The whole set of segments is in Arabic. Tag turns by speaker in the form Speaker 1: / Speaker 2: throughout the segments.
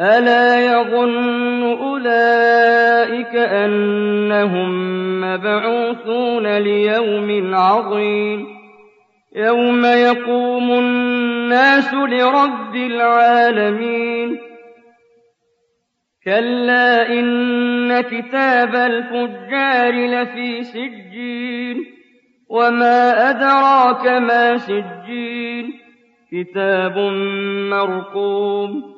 Speaker 1: ألا يظن أولئك أنهم مبعوثون ليوم عظيم يوم يقوم الناس لرب العالمين كلا إن كتاب الفجار لفي سجين وما أدراك ما سجين كتاب مرقوم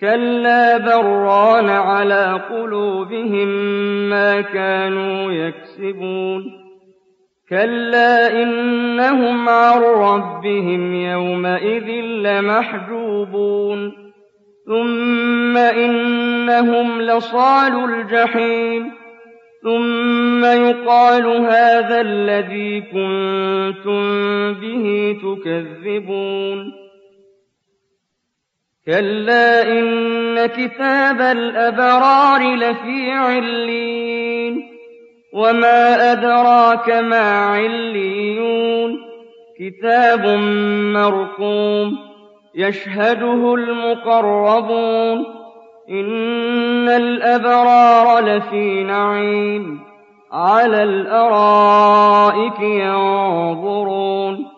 Speaker 1: كلا بران على قلوبهم ما كانوا يكسبون كلا إنهم عن ربهم يومئذ لمحجوبون ثم إنهم لصال الجحيم ثم يقال هذا الذي كنتم به تكذبون كلا إن كتاب الأبرار لفي علين وما أدراك ما عليون كتاب مرقوم يشهده المقربون إن الأبرار لفي نعيم على الأرائك ينظرون